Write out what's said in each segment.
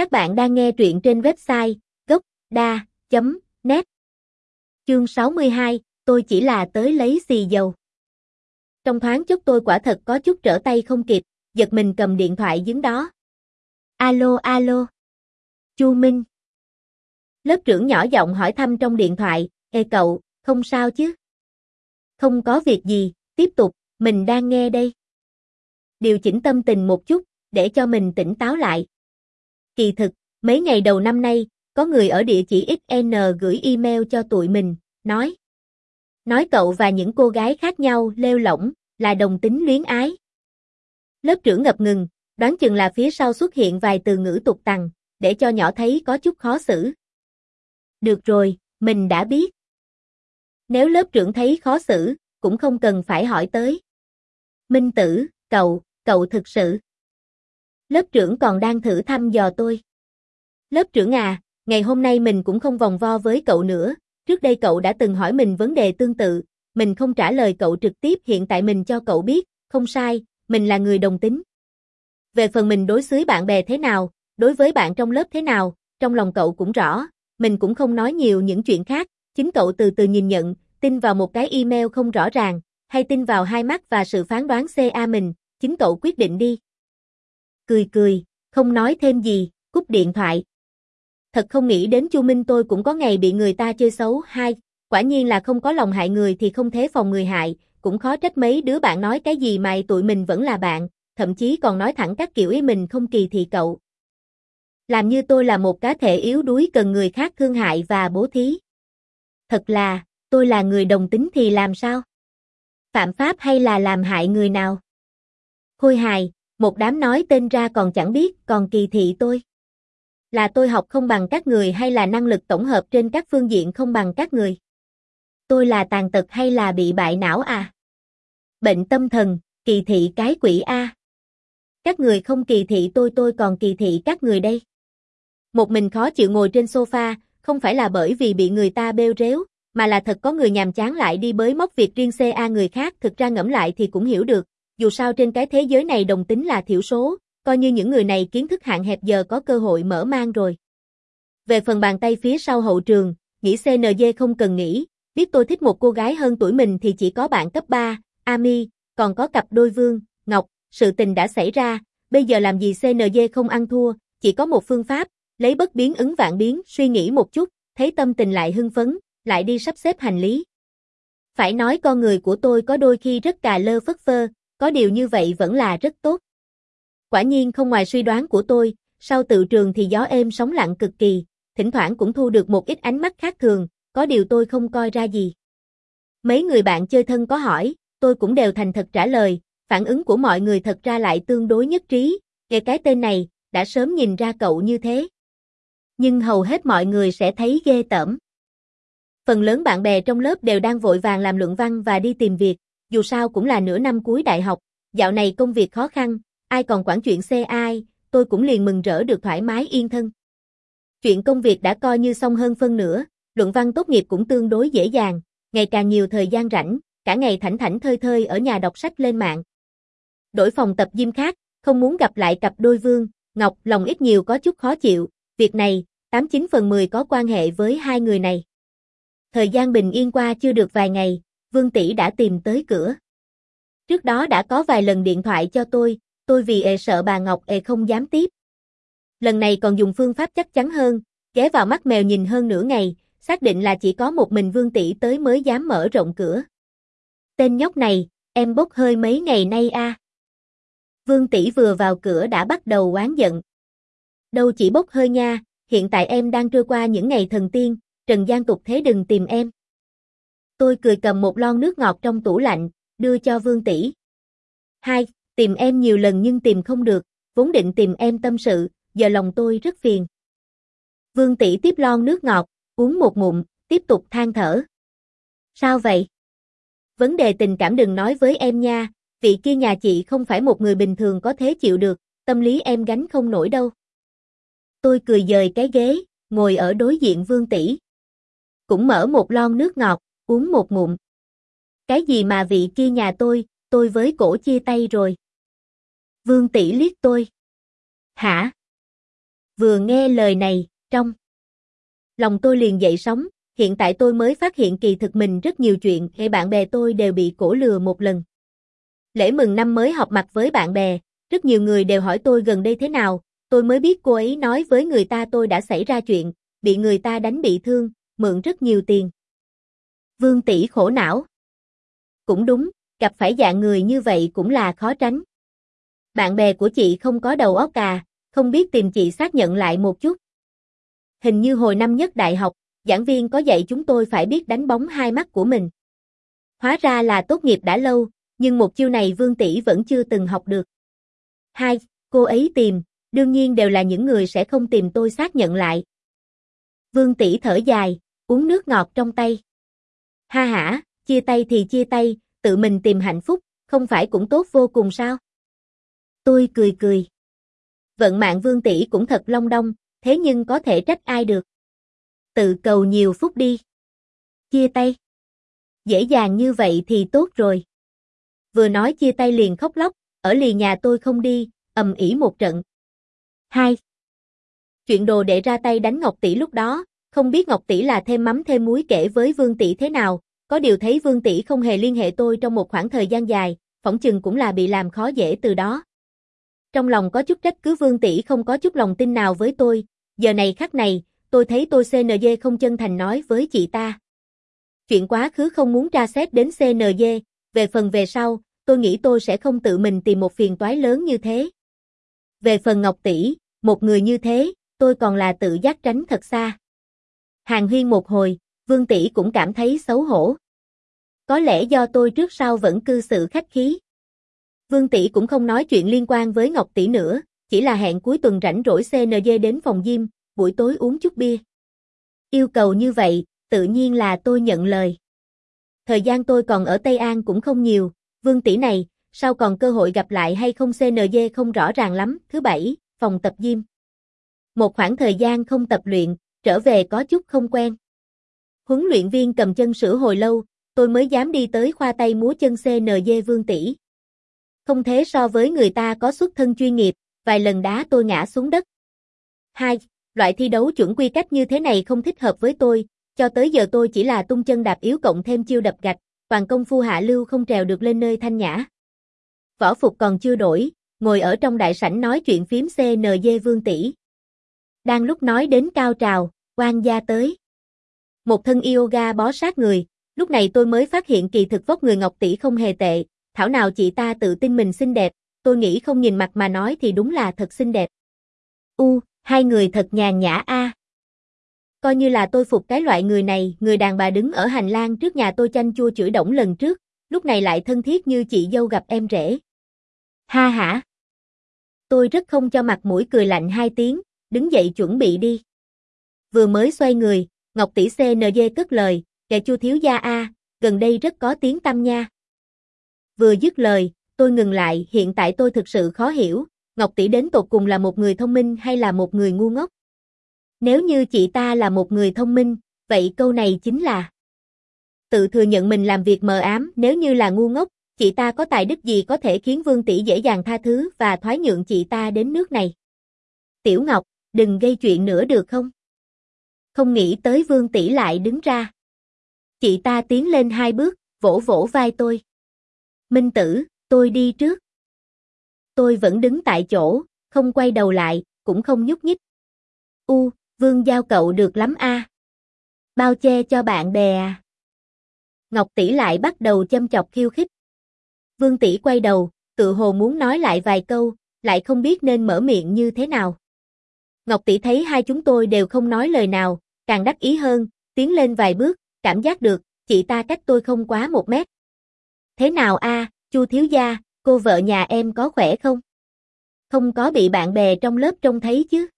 Các bạn đang nghe truyện trên website gốc.da.net Chương 62, tôi chỉ là tới lấy xì dầu. Trong thoáng chốc tôi quả thật có chút trở tay không kịp, giật mình cầm điện thoại dính đó. Alo alo. Chu Minh. Lớp trưởng nhỏ giọng hỏi thăm trong điện thoại, Ê cậu, không sao chứ? Không có việc gì, tiếp tục, mình đang nghe đây. Điều chỉnh tâm tình một chút, để cho mình tỉnh táo lại. Kỳ thực, mấy ngày đầu năm nay, có người ở địa chỉ XN gửi email cho tụi mình, nói. Nói cậu và những cô gái khác nhau lêu lỏng, là đồng tính luyến ái. Lớp trưởng ngập ngừng, đoán chừng là phía sau xuất hiện vài từ ngữ tục tằng, để cho nhỏ thấy có chút khó xử. Được rồi, mình đã biết. Nếu lớp trưởng thấy khó xử, cũng không cần phải hỏi tới. Minh tử, cậu, cậu thực sự. Lớp trưởng còn đang thử thăm dò tôi. Lớp trưởng à, ngày hôm nay mình cũng không vòng vo với cậu nữa, trước đây cậu đã từng hỏi mình vấn đề tương tự, mình không trả lời cậu trực tiếp hiện tại mình cho cậu biết, không sai, mình là người đồng tính. Về phần mình đối xứ bạn bè thế nào, đối với bạn trong lớp thế nào, trong lòng cậu cũng rõ, mình cũng không nói nhiều những chuyện khác, chính cậu từ từ nhìn nhận, tin vào một cái email không rõ ràng, hay tin vào hai mắt và sự phán đoán CA mình, chính cậu quyết định đi. Cười cười, không nói thêm gì, cúp điện thoại. Thật không nghĩ đến Chu Minh tôi cũng có ngày bị người ta chơi xấu, hai, quả nhiên là không có lòng hại người thì không thế phòng người hại, cũng khó trách mấy đứa bạn nói cái gì mà tụi mình vẫn là bạn, thậm chí còn nói thẳng các kiểu ý mình không kỳ thị cậu. Làm như tôi là một cá thể yếu đuối cần người khác thương hại và bố thí. Thật là, tôi là người đồng tính thì làm sao? Phạm pháp hay là làm hại người nào? Khôi hài, một đám nói tên ra còn chẳng biết, còn kỳ thị tôi. Là tôi học không bằng các người hay là năng lực tổng hợp trên các phương diện không bằng các người? Tôi là tàn tật hay là bị bại não à? Bệnh tâm thần, kỳ thị cái quỷ A. Các người không kỳ thị tôi tôi còn kỳ thị các người đây. Một mình khó chịu ngồi trên sofa, không phải là bởi vì bị người ta bêu rếu, mà là thật có người nhàm chán lại đi bới móc việc riêng CA người khác, thực ra ngẫm lại thì cũng hiểu được, dù sao trên cái thế giới này đồng tính là thiểu số, coi như những người này kiến thức hạn hẹp giờ có cơ hội mở mang rồi. Về phần bàn tay phía sau hậu trường, nghĩ CNJ không cần nghĩ, biết tôi thích một cô gái hơn tuổi mình thì chỉ có bạn cấp 3, Ami, còn có cặp đôi Vương, Ngọc, sự tình đã xảy ra, bây giờ làm gì CNJ không ăn thua, chỉ có một phương pháp, lấy bất biến ứng vạn biến, suy nghĩ một chút, thấy tâm tình lại hưng phấn, lại đi sắp xếp hành lý. Phải nói con người của tôi có đôi khi rất cà lơ phất phơ, có điều như vậy vẫn là rất tốt. Quả nhiên không ngoài suy đoán của tôi, sau tự trường thì gió êm sóng lặng cực kỳ, thỉnh thoảng cũng thu được một ít ánh mắt khác thường, có điều tôi không coi ra gì. Mấy người bạn chơi thân có hỏi, tôi cũng đều thành thật trả lời, phản ứng của mọi người thật ra lại tương đối nhất trí, nghe cái tên này, đã sớm nhìn ra cậu như thế. Nhưng hầu hết mọi người sẽ thấy ghê tởm. Phần lớn bạn bè trong lớp đều đang vội vàng làm luận văn và đi tìm việc, dù sao cũng là nửa năm cuối đại học, dạo này công việc khó khăn, ai còn quản chuyện xe ai, tôi cũng liền mừng rỡ được thoải mái yên thân. Chuyện công việc đã coi như xong hơn phân nửa, luận văn tốt nghiệp cũng tương đối dễ dàng, ngày càng nhiều thời gian rảnh, cả ngày thảnh thảnh thơi thơi ở nhà đọc sách lên mạng. Đổi phòng tập gym khác, không muốn gặp lại cặp đôi Vương, Ngọc lòng ít nhiều có chút khó chịu, việc này, 89 phần 10 có quan hệ với hai người này. Thời gian bình yên qua chưa được vài ngày, Vương Tỷ đã tìm tới cửa. Trước đó đã có vài lần điện thoại cho tôi, tôi vì e sợ bà Ngọc e không dám tiếp. Lần này còn dùng phương pháp chắc chắn hơn, ghé vào mắt mèo nhìn hơn nửa ngày, xác định là chỉ có một mình Vương Tỷ tới mới dám mở rộng cửa. Tên nhóc này, em bốc hơi mấy ngày nay a. Vương Tỷ vừa vào cửa đã bắt đầu oán giận. Đâu chỉ bốc hơi nha, hiện tại em đang trôi qua những ngày thần tiên, Trần gian tục thế đừng tìm em. Tôi cười cầm một lon nước ngọt trong tủ lạnh, đưa cho Vương Tỷ. Hai, tìm em nhiều lần nhưng tìm không được, vốn định tìm em tâm sự, giờ lòng tôi rất phiền. Vương Tỷ tiếp lon nước ngọt, uống một ngụm, tiếp tục than thở. Sao vậy? Vấn đề tình cảm đừng nói với em nha, vị kia nhà chị không phải một người bình thường có thế chịu được, tâm lý em gánh không nổi đâu. Tôi cười dời cái ghế, ngồi ở đối diện Vương Tỷ. Cũng mở một lon nước ngọt, uống một ngụm. Cái gì mà vị kia nhà tôi, tôi với cổ chia tay rồi. Vương Tỷ liếc tôi. Hả? Vừa nghe lời này, trong lòng tôi liền dậy sóng, hiện tại tôi mới phát hiện kỳ thực mình rất nhiều chuyện, hay bạn bè tôi đều bị cổ lừa một lần. Lễ mừng năm mới họp mặt với bạn bè, rất nhiều người đều hỏi tôi gần đây thế nào, tôi mới biết cô ấy nói với người ta tôi đã xảy ra chuyện, bị người ta đánh bị thương, mượn rất nhiều tiền. Vương tỷ khổ não. Cũng đúng, gặp phải dạng người như vậy cũng là khó tránh. Bạn bè của chị không có đầu óc cà, không biết tìm chị xác nhận lại một chút. Hình như hồi năm nhất đại học, giảng viên có dạy chúng tôi phải biết đánh bóng hai mắt của mình. Hóa ra là tốt nghiệp đã lâu, nhưng một chiêu này Vương Tỷ vẫn chưa từng học được. Hai, cô ấy tìm, đương nhiên đều là những người sẽ không tìm tôi xác nhận lại. Vương Tỷ thở dài, uống nước ngọt trong tay. Ha hả, chia tay thì chia tay, tự mình tìm hạnh phúc, không phải cũng tốt vô cùng sao? Tôi cười cười. Vận mạng Vương Tỷ cũng thật long đong, thế nhưng có thể trách ai được. Tự cầu nhiều phúc đi. Chia tay. Dễ dàng như vậy thì tốt rồi. Vừa nói chia tay liền khóc lóc, ở lì nhà tôi không đi, ầm ỉ một trận. 2. Chuyện đồ để ra tay đánh Ngọc Tỷ lúc đó, không biết Ngọc Tỷ là thêm mắm thêm muối kể với Vương Tỷ thế nào, có điều thấy Vương Tỷ không hề liên hệ tôi trong một khoảng thời gian dài, phỏng chừng cũng là bị làm khó dễ từ đó. Trong lòng có chút trách cứ Vương Tỷ không có chút lòng tin nào với tôi, giờ này khắc này, tôi thấy tôi CNG không chân thành nói với chị ta. Chuyện quá khứ không muốn tra xét đến CNG, về phần về sau, tôi nghĩ tôi sẽ không tự mình tìm một phiền toái lớn như thế. Về phần Ngọc Tỷ, một người như thế, tôi còn là tự giác tránh thật xa. Hàng huyên một hồi, Vương Tỷ cũng cảm thấy xấu hổ. Có lẽ do tôi trước sau vẫn cư xử khách khí. Vương Tỷ cũng không nói chuyện liên quan với Ngọc Tỷ nữa, chỉ là hẹn cuối tuần rảnh rỗi CNG đến phòng gym, buổi tối uống chút bia. Yêu cầu như vậy, tự nhiên là tôi nhận lời. Thời gian tôi còn ở Tây An cũng không nhiều, Vương Tỷ này, sao còn cơ hội gặp lại hay không CNG không rõ ràng lắm. Thứ bảy, phòng tập gym. Một khoảng thời gian không tập luyện, trở về có chút không quen. Huấn luyện viên cầm chân sửa hồi lâu, tôi mới dám đi tới khoa tay múa chân CNJ Vương Tỷ. Không thế so với người ta có xuất thân chuyên nghiệp, vài lần đá tôi ngã xuống đất. Hai, loại thi đấu chuẩn quy cách như thế này không thích hợp với tôi, cho tới giờ tôi chỉ là tung chân đạp yếu cộng thêm chiêu đập gạch, toàn công phu hạ lưu không trèo được lên nơi thanh nhã. Võ phục còn chưa đổi, ngồi ở trong đại sảnh nói chuyện phím CNJ Vương tỷ. Đang lúc nói đến cao trào, quan gia tới. Một thân yoga bó sát người, lúc này tôi mới phát hiện kỳ thực vóc người Ngọc tỷ không hề tệ, thảo nào chị ta tự tin mình xinh đẹp, tôi nghĩ không nhìn mặt mà nói thì đúng là thật xinh đẹp. U, hai người thật nhàn nhã a. Coi như là tôi phục cái loại người này, người đàn bà đứng ở hành lang trước nhà tôi chanh chua chửi động lần trước, lúc này lại thân thiết như chị dâu gặp em rể. Ha hả? Tôi rất không cho mặt mũi cười lạnh hai tiếng, đứng dậy chuẩn bị đi. Vừa mới xoay người, Ngọc tỷ CNG cất lời, kẻ chu thiếu gia A, gần đây rất có tiếng tâm nha. Vừa dứt lời, tôi ngừng lại, hiện tại tôi thực sự khó hiểu, Ngọc tỷ đến tột cùng là một người thông minh hay là một người ngu ngốc? Nếu như chị ta là một người thông minh, vậy câu này chính là tự thừa nhận mình làm việc mờ ám, nếu như là ngu ngốc, chị ta có tài đức gì có thể khiến Vương tỷ dễ dàng tha thứ và thoái nhượng chị ta đến nước này. Tiểu Ngọc, đừng gây chuyện nữa được không? Không nghĩ tới Vương tỷ lại đứng ra. Chị ta tiến lên hai bước, vỗ vỗ vai tôi. Minh tử, tôi đi trước. Tôi vẫn đứng tại chỗ, không quay đầu lại, cũng không nhúc nhích. U, Vương giao cậu được lắm a. Bao che cho bạn bè à. Ngọc tỷ lại bắt đầu châm chọc khiêu khích. Vương tỷ quay đầu, tự hồ muốn nói lại vài câu, lại không biết nên mở miệng như thế nào. Ngọc tỷ thấy hai chúng tôi đều không nói lời nào, càng đắc ý hơn, tiến lên vài bước, cảm giác được, chị ta cách tôi không quá một mét. Thế nào a, Chu thiếu gia, cô vợ nhà em có khỏe không? Không có bị bạn bè trong lớp trông thấy chứ?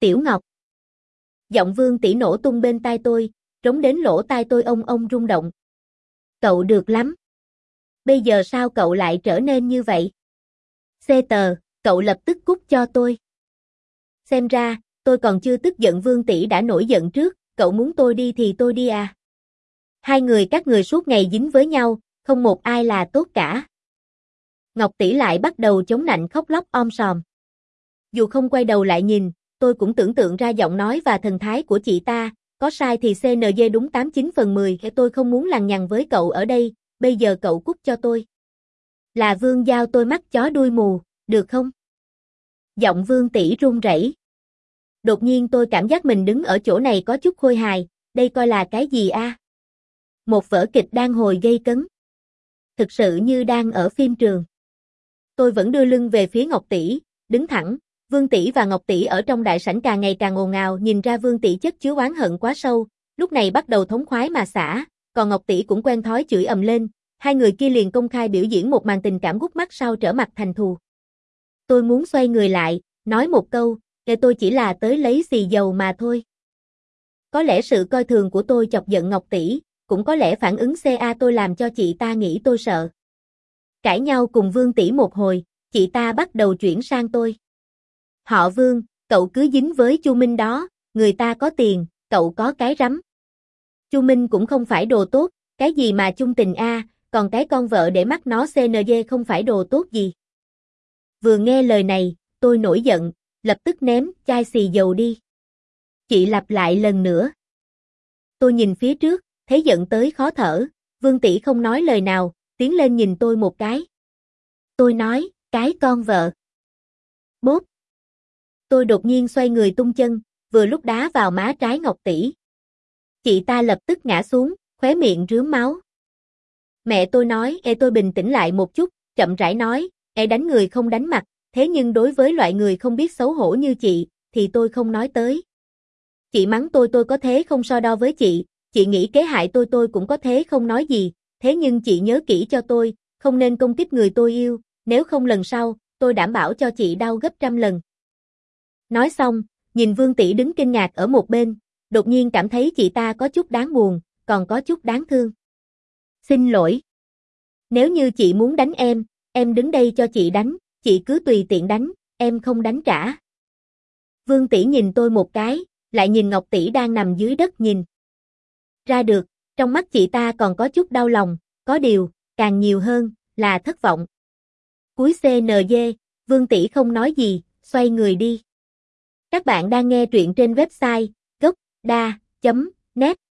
Tiểu Ngọc. Giọng Vương tỷ nổ tung bên tai tôi, trống đến lỗ tai tôi ông ông rung động. Cậu được lắm. Bây giờ sao cậu lại trở nên như vậy? Xê tờ, cậu lập tức cút cho tôi. Xem ra, tôi còn chưa tức giận Vương tỷ đã nổi giận trước, cậu muốn tôi đi thì tôi đi à. Hai người các người suốt ngày dính với nhau, không một ai là tốt cả. Ngọc tỷ lại bắt đầu chống nạnh khóc lóc om sòm. Dù không quay đầu lại nhìn, tôi cũng tưởng tượng ra giọng nói và thần thái của chị ta, có sai thì CNG đúng 89 phần 10, e tôi không muốn lằng nhằng với cậu ở đây, bây giờ cậu cút cho tôi. Là Vương giao tôi mắt chó đuôi mù, được không? Giọng Vương tỷ run rẩy. Đột nhiên tôi cảm giác mình đứng ở chỗ này có chút khôi hài, đây coi là cái gì a? Một vở kịch đang hồi gây cấn. Thực sự như đang ở phim trường. Tôi vẫn đưa lưng về phía Ngọc tỷ, đứng thẳng, Vương tỷ và Ngọc tỷ ở trong đại sảnh càng ngày càng ồn ào, nhìn ra Vương tỷ chất chứa oán hận quá sâu, lúc này bắt đầu thống khoái mà xả, còn Ngọc tỷ cũng quen thói chửi ầm lên, hai người kia liền công khai biểu diễn một màn tình cảm gút mắt sau trở mặt thành thù. Tôi muốn xoay người lại, nói một câu, kể tôi chỉ là tới lấy xì dầu mà thôi. Có lẽ sự coi thường của tôi chọc giận Ngọc tỷ, cũng có lẽ phản ứng CA tôi làm cho chị ta nghĩ tôi sợ. Cãi nhau cùng Vương tỷ một hồi, chị ta bắt đầu chuyển sang tôi. Họ Vương, cậu cứ dính với Chu Minh đó, người ta có tiền, cậu có cái rắm. Chu Minh cũng không phải đồ tốt, cái gì mà chung tình a, còn cái con vợ để mắt nó CNG không phải đồ tốt gì. Vừa nghe lời này, tôi nổi giận, lập tức ném chai xì dầu đi. Chị lặp lại lần nữa. Tôi nhìn phía trước, thấy giận tới khó thở, Vương tỷ không nói lời nào, tiến lên nhìn tôi một cái. Tôi nói, cái con vợ. Bốp. Tôi đột nhiên xoay người tung chân, vừa lúc đá vào má trái Ngọc tỷ. Chị ta lập tức ngã xuống, khóe miệng rướm máu. Mẹ tôi nói, e tôi bình tĩnh lại một chút, chậm rãi nói, e đánh người không đánh mặt, thế nhưng đối với loại người không biết xấu hổ như chị, thì tôi không nói tới. Chị mắng tôi tôi có thế không so đo với chị, chị nghĩ kế hại tôi tôi cũng có thế không nói gì, thế nhưng chị nhớ kỹ cho tôi, không nên công kích người tôi yêu, nếu không lần sau, tôi đảm bảo cho chị đau gấp trăm lần. Nói xong, nhìn Vương Tỷ đứng kinh ngạc ở một bên, đột nhiên cảm thấy chị ta có chút đáng buồn, còn có chút đáng thương. Xin lỗi. Nếu như chị muốn đánh em, em đứng đây cho chị đánh, chị cứ tùy tiện đánh, em không đánh trả. Vương Tỷ nhìn tôi một cái, lại nhìn Ngọc Tỷ đang nằm dưới đất nhìn. Ra được, trong mắt chị ta còn có chút đau lòng, có điều, càng nhiều hơn, là thất vọng. Cuối CNG, Vương Tỷ không nói gì, xoay người đi. Các bạn đang nghe truyện trên website gocda.net